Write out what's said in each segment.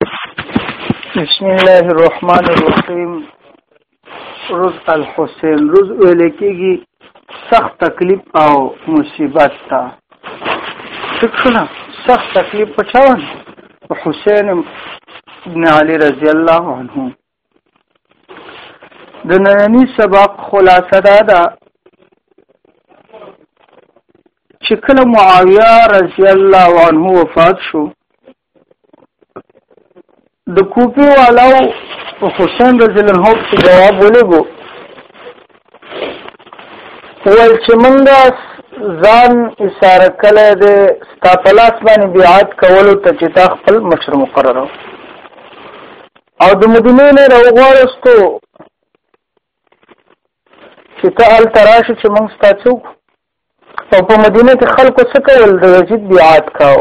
بسم الله الرحمن الرحیم روز الحسین روز ویل کېږي سخت تکلیف او مصیبت ته څنګه سخت تکلیف پچاون حسین ابن علی رضی الله عنه د نننی سبق خلاصه دا ده چې کله معاویه رضی الله عنه وفات شو د کوپی والو حسین رضی الله عنه په جواب ولګو ول چې مونږه ځان اشاره کله د ستاپلاس باندې بیعت کولو ته چې تا خپل مشر مقرره او د مدینې نه راوغواړو ستو چې ته ال تراشي چې موږ ستا څوک او په مدینه کې خلکو څه کول د یزید بیعت کاو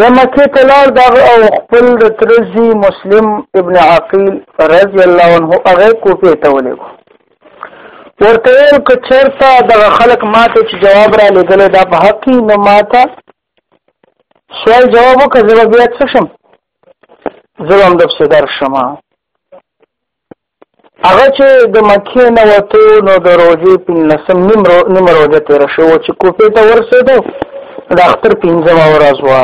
د مکه ته لار دا او خپل د ترزی مسلم ابن عقیل رضی الله عنه هغه کوپې ته ولېګو ورته ویل که چېرته دغه خلک ماته چې جواب را لېږلی دا په حق نو ماته سوال جواب وکړه زه به بیا څه شم زه به همدپسې درشم هغه چې د مکې نه وتو نو د روژې پنځلسم نیمه روژه تېره شوې وه چې کوفې ته ورسېدو د اختر پنځمه ورځ وه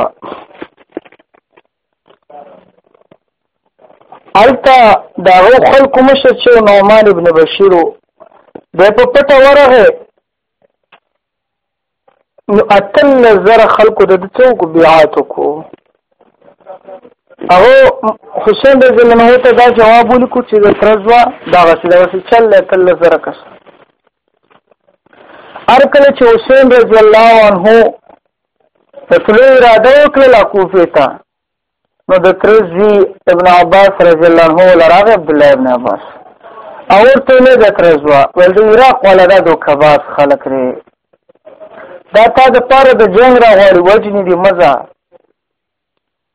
هلته د هغو خلکو مشر چې نعمان ابن بشیر دی په پټه ورغی نو اتل زره خلکو د څوک بیعت وکړو او حسین رضی الله عنه ته دا جواب ولیکو چې د ترزوا دا غسی دا غسی چل اتل زره کس ار کله چې حسین رضی الله عنه په تلو اراده وکړه کوفه ته نو د ترزی ابن عباس رضی الله عنه لراغ عبد الله ابن عباس اور ته له د ترزوا ول د عراق ولا د دوکباز خلق لري دا تا د پاره د جنگ را غوړي وجنی دی مزه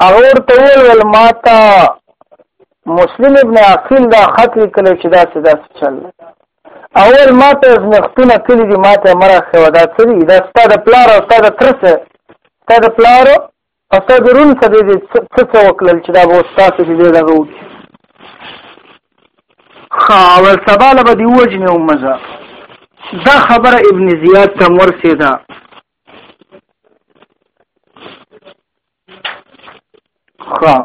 اور ته ول ول ماتا مسلم ابن عقیل دا خط لیکل چې دا څه دا څه چل اول ماته از مختونه کلی دی ماته مرا خو دا څه دی دا ستاسو پلار او ستاسو ترسه ستاسو پلار اتدرون څه دې څه څه وکړل چې دا به اوس تاسو دې دغه وکړي ښه اول سبا له به دې ووژنې ومزه دا خبره ابن زیاد ته ورسېده ښه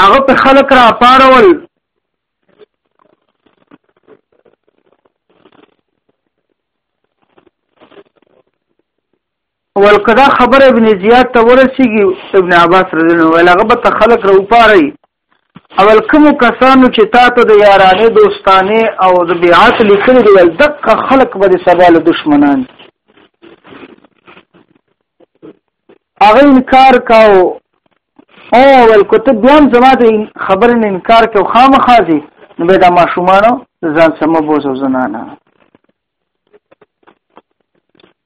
هغه په خلک را پارول ولکدا خبر ابن زیاد ته ورسیږي ابن عباس رضی الله عنه هغه به خلق رو پاره اول کوم کسانو چې تا ته د یارانه دوستانه او د بیعت لیکل دی ول دغه خلق به سبا له دشمنان هغه انکار کاو او ول کوته بیا هم زما د خبرې نه انکار کو خامخا دي نو به دا ماشومانو ځان سم بوزو زنانه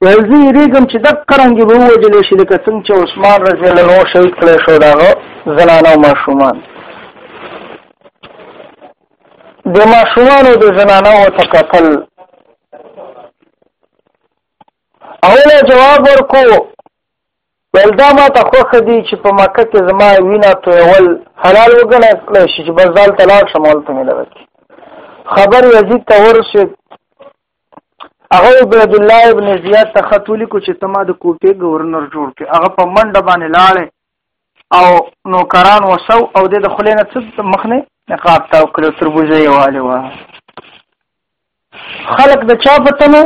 ولزی ریګم چې د قرنګ به وجل شي لکه څنګه چې عثمان رضی الله عنه شهید کړی شو دا زنانه او ماشومان د ماشومان او د زنانه او تکتل اوله جواب ورکو ول دا ما ته خوښ دي چې په مکه کې زما وینا ته ول حلال وګڼل کړی شي چې بس دال طلاق شمول ته مې لږی خبر یزید ته ورسید هغه عبد الله ابن زیاد ته خطولی کو چې تما د کوټې گورنر جوړ کې هغه په منډه باندې لاړې او نوکران وسو او د خلې نه څه مخ نه نقاب تاو کړو تربوزه یې والي وه خلق د چا په تمه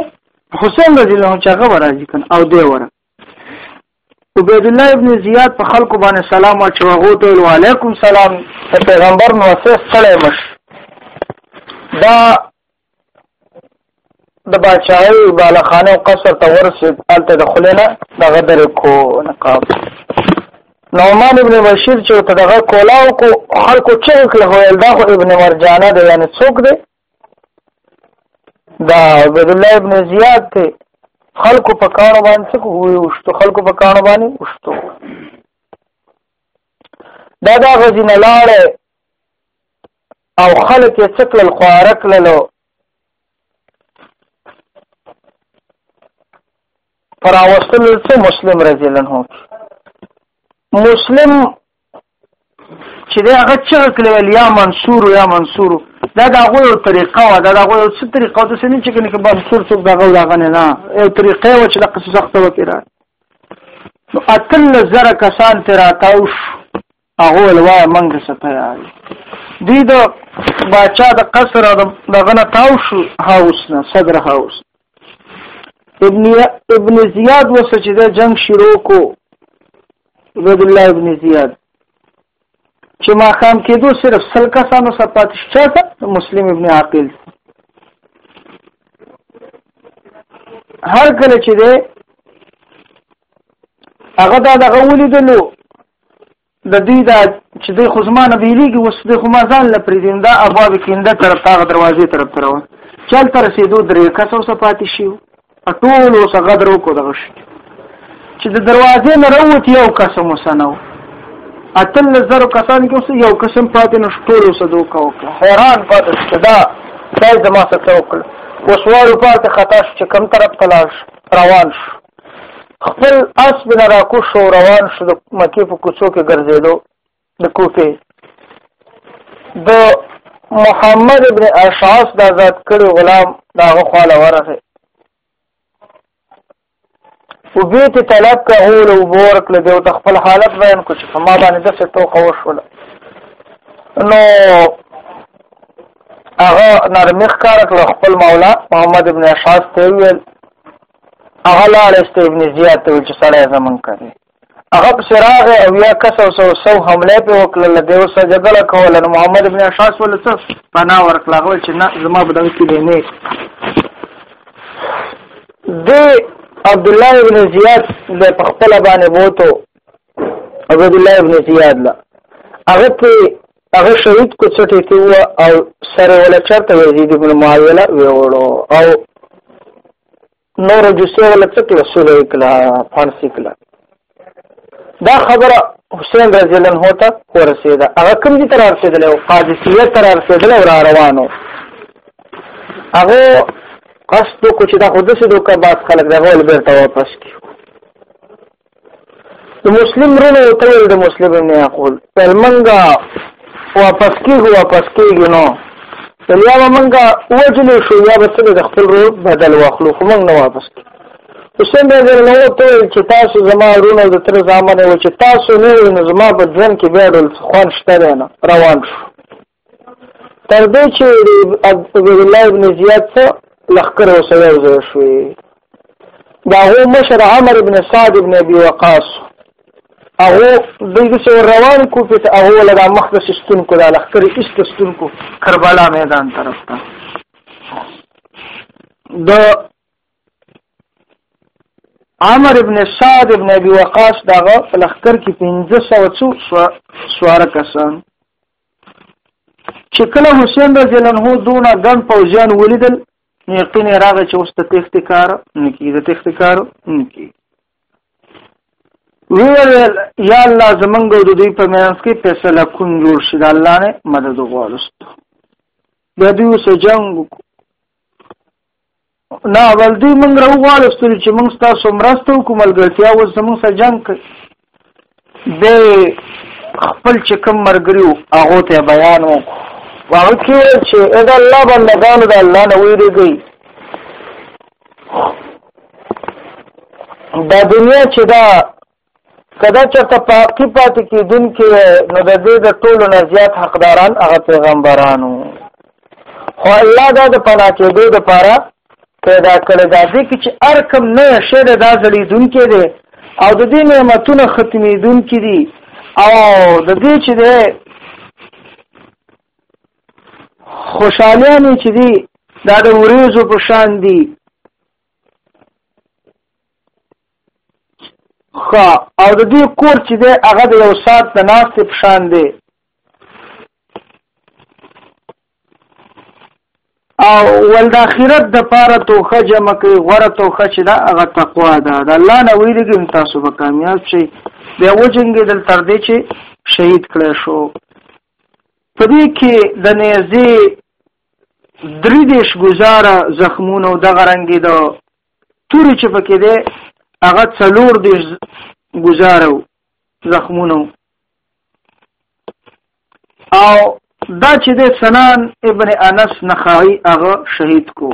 حسین رضی الله چې هغه راځي کن او دی وره عبید الله ابن زیاد په خلکو باندې سلام او چوغو ته وعلیکم سلام پیغمبر نو اساس سره مش دا د بادشاہي بالخانه او قصر ته ورسېد هلته د خلینه دغه درې کو نقاب نعمان ابن بشیر چې ته دغه کولاو کو خلکو چې کله ویل دا خو ابن مرجانه دی یعنی څوک دی دا عبد الله ابن زیاد دی خلکو په کانو باندې څه کوی وشتو خلکو په کانو باندې وشتو دا دا غزین لاړه او خلک یې څه کړل خواره کړلو پر راوستلو څه مسلم رضی الله عنه مسلم چې دا هغه چې کړل یا منصور یا منصور دا دا غو یو طریقه و دا دا غو یو څه طریقه د سنې چې کنه کې منصور څوک دا غو دا غنه نه یو طریقه و چې د قصه سخته وکړه نو اتل زره کسان تیرا تاوش هغه وویل، وایه موږ څه تیار یو. دوی د باچا د قصر او د دغه نه تاو شو، هاوس نه، صدر هاوس. ابن ابن زیاد وسه چې د جنګ شروع کو عبد الله ابن زیاد چې ما خام کېدو صرف سل کسانو سره پاتې شته مسلم ابن عاقل هر کله چې ده هغه دا دغه ولیدلو د دې دا چې د خزمانه بیلیږي وس د خو مازال نه پریدین دا ابواب کینده تر تاغ دروازې تر تر و چل تر سیدو درې کسو صفات شي ټول اوس غدرو کو دغه شي چې د دروازې نه وروت یو کس مسنو اتل زر کسان کې اوس یو قسم پاتې نو ټول اوس دو کو حیران پاتې شدا دا زما څه وکړ اوس وارو پاتې خطا چې کم طرف تلاش روان شو خپل اس بنا راکو شو روان شو د مکې په کوڅو کې ګرځېدو د کوفې د محمد ابن اشعاص د آزاد کړي غلام دا غخواله ورغه او به ته طلب کا اول او بورک له دیو تخپل حالت بیان کو چې فما باندې د څه تو خو شول نو هغه نرمخ کار کړ خپل مولا محمد ابن اشعاص ته ویل هغه لاړ است ابن زیاد ته چې سړی زمون کوي هغه په سراغ او یا کس او سو سو حمله په وکړه له دیو سره جګړه کوله نو محمد ابن اشعث ول څه پناه ورکړه غو چې نه زما په دغه کې نه د عبد الله ابن زیاد د خپل باندې بوتو عبد الله ابن زیاد لا هغه ته هغه شهید کو چټه ته او سره ولا چرته یزید ابن معاویه ویوړو او نور جوسه ولا تکل سوله کلا فانسی کلا دا خبره حسین رضی الله عنه ته ورسېده هغه کوم دي تر رسیدل او قادسیه تر رسیدل او را روانو هغه قصد کو چې دا خود سې دوکه باز خلک دغه ول بیرته واپس کیو د مسلم رونو ته د مسلم نه اقول تل منګه واپس کیږو واپس کیږو نو تل یا منګه وجلې شو یا به تل د خپل رو بدل واخلو خو موږ نه واپس حسین رضی الله عنه ته چې تاسو زما رونو د تر زامن و چې تاسو نه نو زما په ژوند کې بیا ډول خوان شته نه روان شو تر دې چې د عبد الله ابن زیاد سره لخر او سره یو ځای شوې دا هو مشر عمر ابن سعد ابن ابي وقاص هغه د دې څو روان کو په ته هغه لدا مخدس ستون کو دا لخر ایست ستون کو کربلا میدان طرف ته د عمر ابن سعد ابن ابي وقاص دغه لخر کې 1500 څو سوار کسان چې کله حسین رضی الله عنه دونه ګڼ پوځیان ولیدل نو یقین راغی چې اوس ته تخت کار نکی د تخت کار نکی ویل یا الله زمنګ د دوی په منځ کې فیصله کون جوړ شي د الله نه مدد وغواړست د دوی سره جنگ نه ول دوی موږ راوغواړستل چې موږ تاسو مرسته وکړو ملګرتیا اوس زموږ سره جنگ کوي به خپل چې کوم مرګري هغه ته بیان وکړو هغه کې چې ادا الله بندگانو د الله نه ویریږي دا دنیا چې دا کدا چرته پاکی پاتې کیدون کې نو د دې د ټولو نه زیات حقداران هغه پیغمبرانو خو الله دا د پنا کې دې د پاره پیدا کړی دا دې کې چې ارکم نه شه د دازړي دن کې دې او د دې نعمتونو ختمې دن کې دي او د دې چې دې خوشالیانه چې دي دا د وریزو په شان دي خا او د دې کور چې دی هغه د یو سات د ناستې په شان دی او ول د اخرت د پاره توخه جمع کوي غره توخه چې دا هغه تقوا ده د الله نه ویریږي تاسو به کامیاب شئ بیا وجنګې دل تر دې چې شهید کړی شو په دې کې د نېزې درې دیش گزاره زخمونه او دغه رنګې د تورې چې پکې دی هغه څلور دیش گزاره او زخمونه او دا چې د سنان ابن انس نخعی هغه شهید کو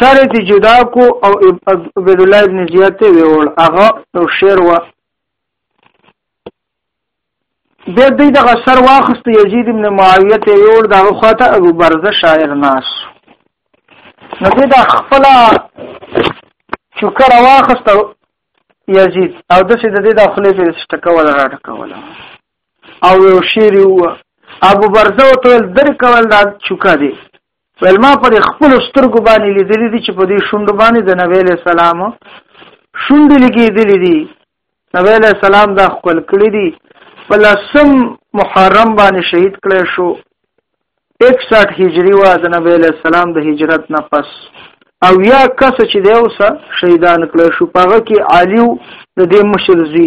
سره تی جدا کو او عبد الله ابن زیاد ته ویول هغه او شعر و بیا دوی دغه سر واخست یزید ابن معاویه ته یوړ دغه خواته ابو برزه شاعر ناس نو دې دا خپل چوکره واخست یزید او د څه د دې د خپلې په ټکول راټکول او یو شعر یو ابو برزه او تل در کول دا چوکا دی ول ما پر خپل سترګو باندې لیدلې دي چې په دې شوند باندې د نبی له سلام شوند لګېدلې دي نبی علیہ السلام دا خپل کړی دی په لسم محرم باندې شهید کړی شو 61 هجری وا د نبی علیہ السلام د هجرت نه پس او یا کس چې دی اوسه شهیدان کړی شو پاغه کې عالیو د دې مشر زی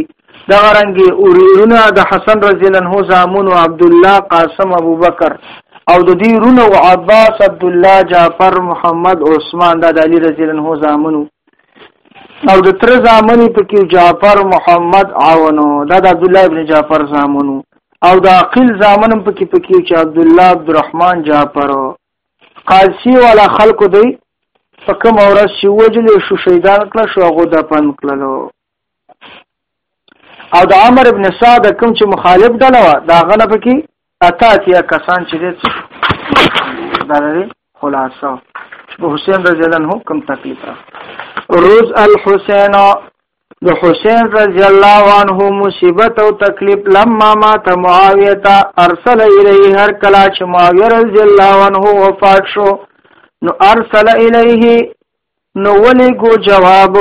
دا رنګي اورونه د حسن رضی الله عنه زامن او عبد الله قاسم ابو بکر او د دې رونه او عباس عبد الله جعفر محمد عثمان د علی رضی الله عنه زامنو او د تر زامن پکې جعفر محمد عاونو دا د عبد الله ابن جعفر زامنو او د عقل زامن پکې پکې چې عبد الله عبدالرحمن جعفر قادسی والا خلکو دی په کوم اورس چې وجل شو شهیدان کړ شو هغه د پن کړلو او د عمر ابن سعد کوم چې مخالف ډله و دا غنه پکې اته اتیا کسان چې دې دا لري خلاصه د حسین رضی الله عنه کوم تکلیف را روز الحسین د حسین رضی الله عنه مصیبت او تکلیف لما مات معاویه تا ارسل الیه هر کلا چې معاویه رضی الله عنه وفات شو نو ارسل الیه نو ولی گو جواب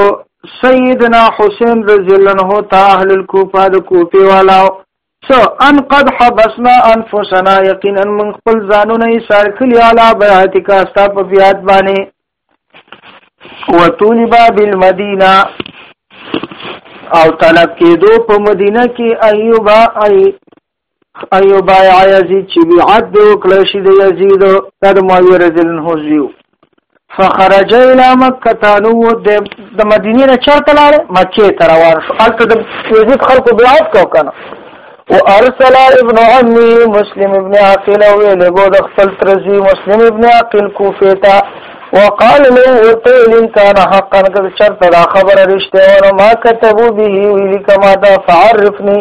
سیدنا حسین رضی الله عنه تا اهل الکوفه د کوفه والاو څه ان قد حبسنا انفسنا یقینا من خپل ځانونه یې سار کړي علا بیاتک استا په بیات باندې وطولبا بالمدینه او طلب کېدو په مدینه کې ایوبا ای ایوبا یزید چې بیعت دی وکړ شي د یزید تر معاویه رضی الله عنه فخرج الى مکه تانو د مدینې نه چرته لاړ مکه ته روان شو البته د یزید خلکو بیا کو کنه وارسل ابن عمي مسلم ابن عقيل ویل بو د خپل ترزي مسلم ابن عقيل کوفه ته وقال له وتل ان كان حقا قد شرط دا خبر رشته ونه ما كتبوا به ویل کما دا فعرفني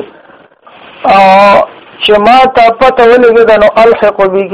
چې ما ته پته ولګی دا نو الحق بك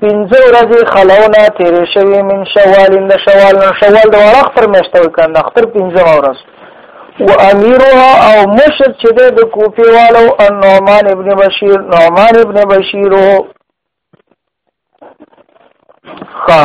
پنځه ورځې خلونه تیرې شوې من شوال د شوال نه شوال د ورخ پر میشته وکند اختر پنځه ورځ و امیرها او مشر چې د کوفی والو ان نعمان ابن بشیر نعمان ابن بشیر خا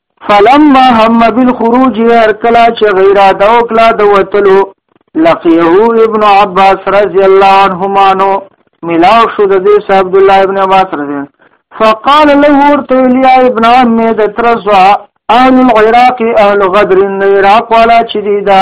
فلما هم بالخروج هر کلا چې غیره د وکلا د وتلو لقيه ابن عباس رضی الله عنهما نو ملاو شو د دې صاحب عبد الله ابن عباس رضی الله فقال له ورته لیا ابن عم د ترزوا اهل العراق اهل غدر العراق ولا چې دی دا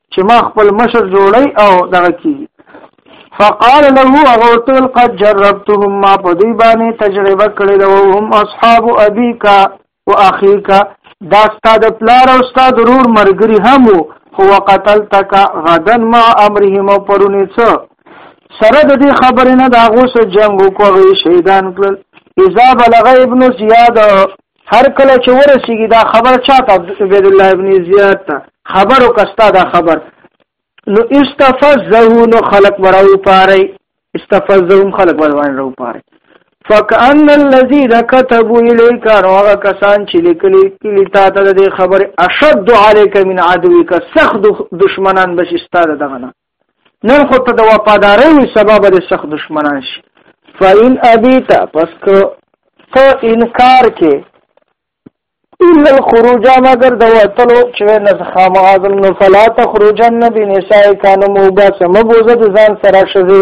چې ما خپل مشر جوړی او دغه کی فقال له اغوتل قد جربتهم ما په دې باندې تجربه کړې ده او هم اصحاب ابيك واخيك دا استاد پلار او استاد ورور مرګري هم هو قتلتك غدا مع امرهم پرونی څه سره د دې خبرې نه دا غوسه جنگ وکړي شهیدان کړل اذا بلغ ابن زیاد هر کله چې ورسیږي دا خبر چاته عبد الله ابن زیاد ته خبر او کستا دا خبر نو استفزه نو خلق وراو پاره استفزهم خلق وراو پاره فکأن الذين كتبوا اليك هغه کسان چې لیکلي کلی تا ته د خبر اشد عليك من عدوك سخت دشمنان بشي ستاره دغه نن خو ته د وفادارۍ وي سبا به د سخت دشمنان شي فإن أبيت پس که ته انکار کې الا الخروج مگر د وتلو چې نه خام اعظم نو فلا تخرجن بنساء کان موبا سم بوزه د ځان سره شوی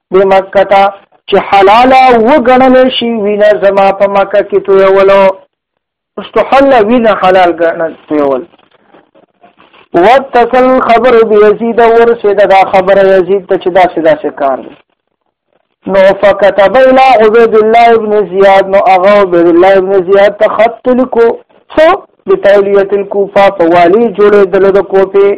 د مکه ته چې حلاله وګڼل شي وینه زما په مکه کې تویولو استحل وینه حلال ګڼل تویول وتصل خبر بيزيد ورسید دا خبر یزید ته چې دا سدا څه کار دی نو فكتب الى عبد الله ابن زياد نو اغه عبد الله ابن زياد ته خط لیکو سو بتولیت الكوفه فوالي جوړې دلته کوپه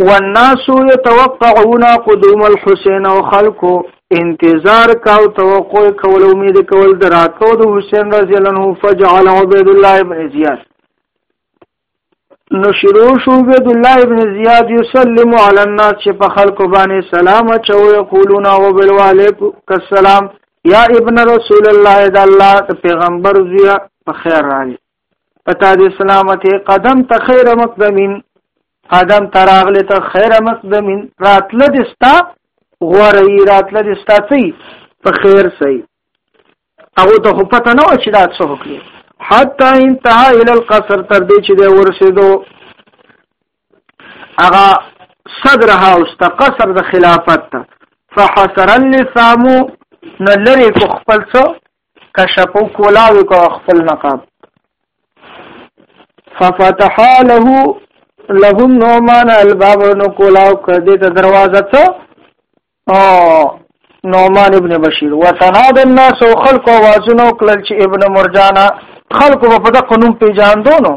والناس يتوقعون قدوم الحسين او خلقو انتظار کاو توقع کول امید کول دراکو د حسین رضی الله عنه فجعل عبد الله ابن زیاد نو شروع شو عبد الله ابن زیاد یسلم علی الناس چې په خلکو باندې سلام چو یقولون او بل وعلیکم السلام یا ابن رسول الله د الله پیغمبر زیاد په خیر راځي پتا دې سلامت قدم ته خیر مقدمین قدم تراغله ته خیر مقدمین راتله دې ستا غوري راتله دې ستا څی په خیر سي هغه ته خو پته نه و چې دا څه وکړي حتی انتها ال القصر تر دې چې د ورسېدو هغه صدرها واستقصر د خلافت ته فحسر اللسام نلری کو خپل څو کشپو کولاوی کو خپل نقاب ففتح له له نومان الباب نو کولاو کدی ته دروازه ته او نومان ابن بشیر وتناد الناس خلق وازنو کلل چې ابن مرجانا خلق په دغه نوم پیژاندو نو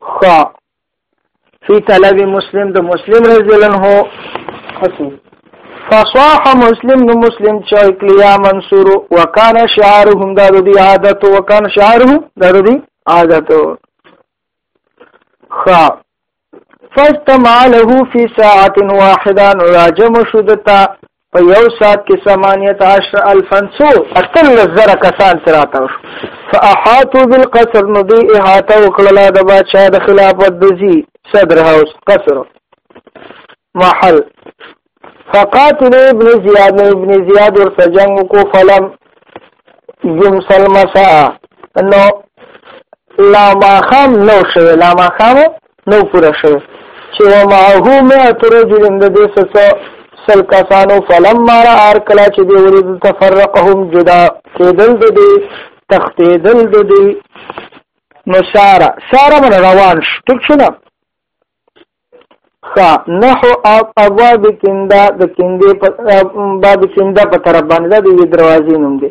خا فی طلب مسلم د مسلم رضی الله عنه حسی فصاح مسلم نو مسلم چای کلیا منصور وکان شعارهم دا دی عادت وکان شعارهم دا دی عادت خا فاستمع له فی ساعت واحده راجم شدتا په یو ساعت کې ثمانیت عشر الفن سو اتل زر کسان تراته شو فاحاتو بالقصر نو دی احاطه وکړه د بادشاہ د خلافت دزي صدر هاوس قصر محل فقاتل ابن زیاد ابن زیاد ورته جنگ کو فلم یم سلمسا نو لا ما خام نو شوه لا ما خام نو پوره شوی چې ومعه مئه رجل د دې سسو سل کسانو فلم مارا آر کلا چې دی ورید تفرقهم جدا کېدل د دې تختېدل د دې نو سارا سارا من روان شو ټیک شو نه خا نحو ابواب کنده د کنده باب کنده په طرف باندې د دروازې نوم دی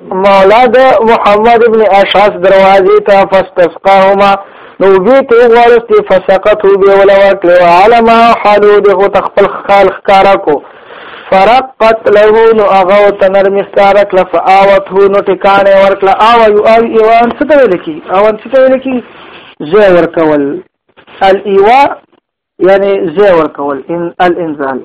مولا د محمد ابن اشعث دروازې ته فاستسقاهما نو وی ته وغوړست فسقط به ولا وکړو علم حالو د هو تخپل خال خکارا کو فرقت له نو هغه ته نرم اختیار کړ فاوت هو نو ټکانه ورکړه او یو او ایوان څه ته لکی او څه ته لکی زه ورکول الیوا یعنی زه ورکول ان الانزال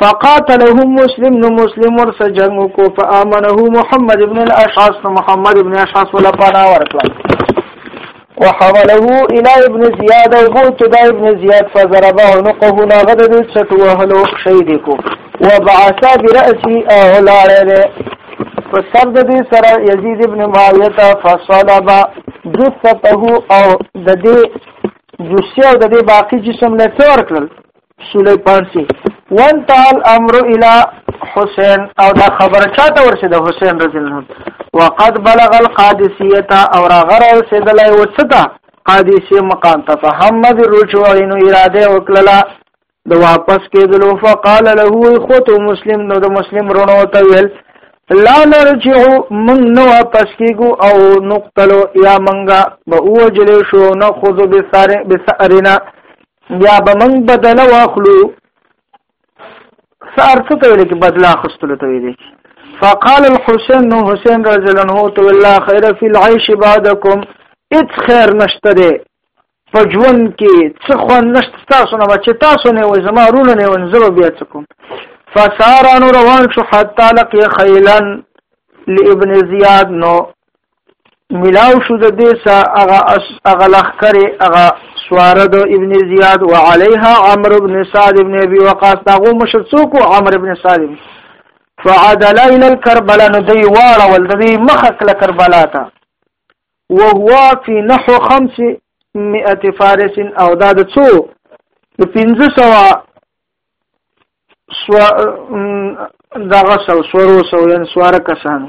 فقاتلهم مسلم نو مسلم ورسه جنگ کو فامنه محمد ابن الاشعث نو محمد ابن اشعث ولا پانا ورکړه وحمله الى ابن زياد او بوت دا ابن زياد فضربه عنقه لا غد دې چټ وهلو شهید کو وبعث براسي اولاله فسر د دې سره يزيد ابن معاويه ته فصلب جثته او د دې جسیا او د دې باقی جسم له تور کړل سوله پارسي وان تعال امر الى حسين او دا خبر چاته ورسېده حسين رضی الله وقد بلغ القادسيه او راغره رسېدلای وڅتا قادسيه مقام ته فهمد الرجوع انه اراده وکړه د واپس کېدلو فقال له خط مسلم نو د مسلم رونو ته ویل لا نرجع من نو واپس کېګو او نقتلو یا منګه به اوجلې شو نو خذ بسارنا بیا به موږ بدله واخلو سار څه ته ویل کې بدله اخستلو ته ویل کې فقال الحسين نو حسين رضی الله عنه تو الله خير في العيش بعدكم اڅ خیر نشته دی په ژوند کې څه خو نشته تاسو نه چې تاسو نه وي زما رونه نه وي زه بیا څه کوم فسار ان روان شو حتا لقي خيلا لابن زياد نو ملاو شو د دې سا هغه اس هغه لخر هغه سواره د ابن زیاد وعليها عمرو ابن سعد ابن ابي وقاص داغو مشر څوک عمرو ابن سعد فعدل الى الكربلاء نو دی واړه ول د مخه کله کربلا ته وهو في نحو 500 فارس او دا د څو د 1500 سو دغه سو سورو سو یان سوار کسان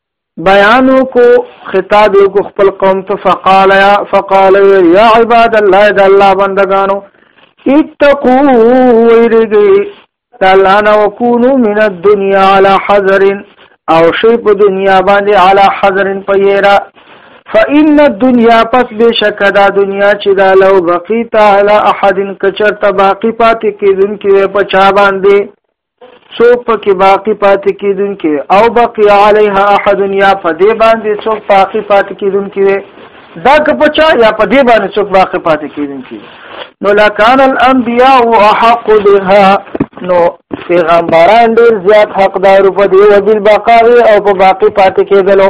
بیانو کو خطاب یو کو خپل قوم ته فقال یا فقال یا عباد الله د الله بندگانو اتقو ویرګي تعالی نو وکونو من الدنيا على حذر او شی په دنیا باندې على حذر پیرا فإن الدنيا پس بشک دا دنیا چې دا لو بقیت على احد کچرته باقی پاتې کیدونکې په چا باندې څوک پکې باقی پاتې کیدونکي او بقي عليها احد یا په دې باندې څوک باقی پاتې کیدونکي وي دا که پچا یا په دې باندې څوک باقی پاتې کیدونکي نو لکان الانبیاء احق بها نو پیغمبران ډیر زیات حقدار په دې وبال بقاء او په باقی پاتې کیدلو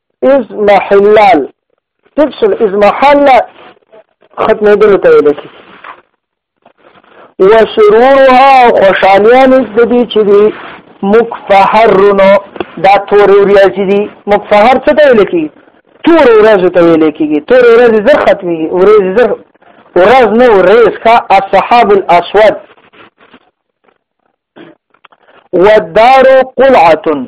از محلال تفصل از محل ختمېدل ته ویل کی وسرورها خوشالیان د دې چې دی مکفهرونو دا تور ورځ دي مکفهر څه ته ویل کی تور ورځ ته ویل کیږي تور ورځ زر ختمي ورځ زر ورځ نو ورځ کا اصحاب الاسود والدار قلعه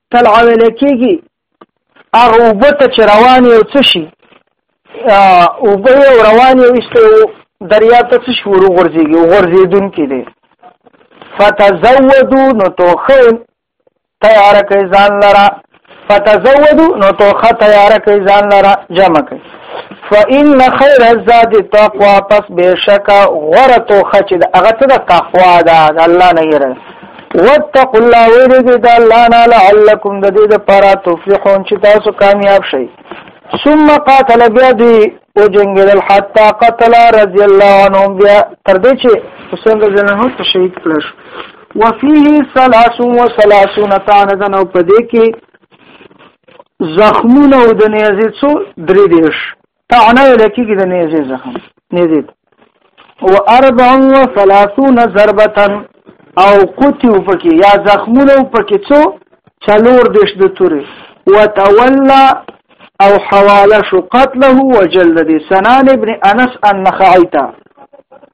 طلع ویل کېږي هغه اوبه ته چې روان یو څه شي اوبه یو روان یو ایسته دریا ته څه شي ور وغورځېږي وغورځېدونکي دی فتزودو نو توخه تیار کړئ ځان لره فتزودو نو توخه تیار کړئ ځان لره جمع کړئ فإن خير الزاد تقوا پس بشک غره توخه چې هغه ته تقوا ده الله نه یره واتقوا الله ويرګي د الله نه لعلکم د دې لپاره تفلحون چې تاسو کامیاب شئ ثم قاتل بیا دی او جنگل حتا قتل رضی الله عنه بیا تر دې چې حسین رضی الله عنه ته شهید کړ شو وفيه 33 طعنه نو پدې کې زخمونه او د نیازې څو درې دیش طعنه ویل کېږي د نیزې زخم نیزې او اربع و ثلاثون ضربتا او قطیو پکې یا زخمونه پکې څو چلور دیش د تورې وتولى او حواله شو قتله وجلد سنان ابن انس النخعيتا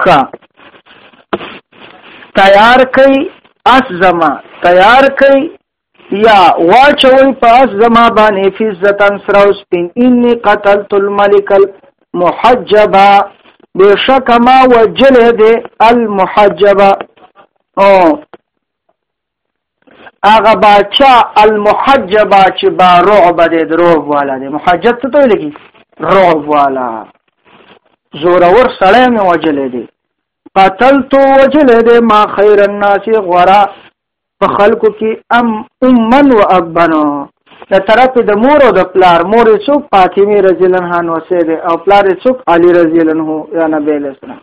خا تیار کوي اس زما تیار کوي یا واچوي په اس زما باندې فزتن سروس پین انی قتلت الملک المحجبا بشک ما وجل دې المحجبا او هغه باچا المحجب چې با رعب دې دروب والا دې محجب څه ته ویل کی رعب والا زور اور سړی مې وجلې دې قتل تو وجلې دې ما خیر الناس غرا په خلکو کې ام امن و ابنو د طرف د مور او د پلار مور څوک فاطمه رضی الله عنها نو سره او پلار څوک علی رضی الله عنه یا نبی له سلام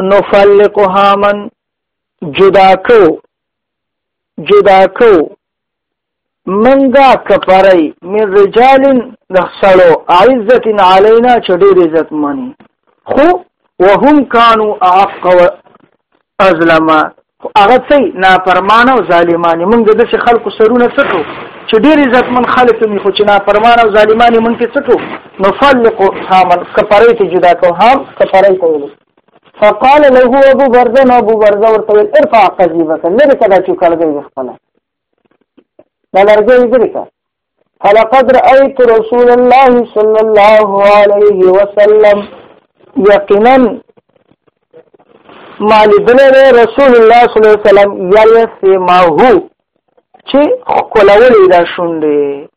نفلقها من جدا کو جدا کو منګه کپړی من رجال نحصلو عزت علینا چډیر عزت مانی خو وهم كانوا احق ازلما خو هغه څه نافرمانه او ظالمانه موږ د دې خلکو سرونه سټو چې ډېر عزتمن خلک مې خو چې نافرمانه او ظالمانه موږ کې سټو نو فلق حامل کفاره ته جدا کو هم کفاره کوي فقال له ابو برزه نو ابو برزه ورته ویل ارفع قضیبه لري کدا چې کړګي خپل دا لرګي لري کا فلقد رأيت رسول الله صلى الله عليه وسلم يقينا ما لدل رسول الله صلى الله عليه وسلم يلسمه چې خلولې دا شونډې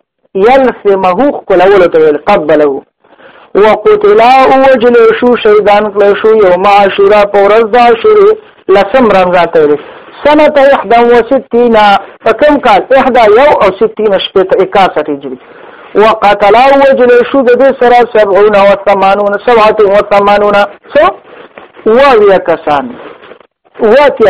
يلسمه خلولې ته قبله وقتلا او وجل شو شهیدان کړ شو یوم عاشورا په ورځ د عاشورې لسم رمضان ته ویل سنه 61 په کوم کال 61 شپه ته 61 هجری وقتلا او وجل شو د دې سره 70 او 80 سبعه او 80 سو ویا کسان واتیا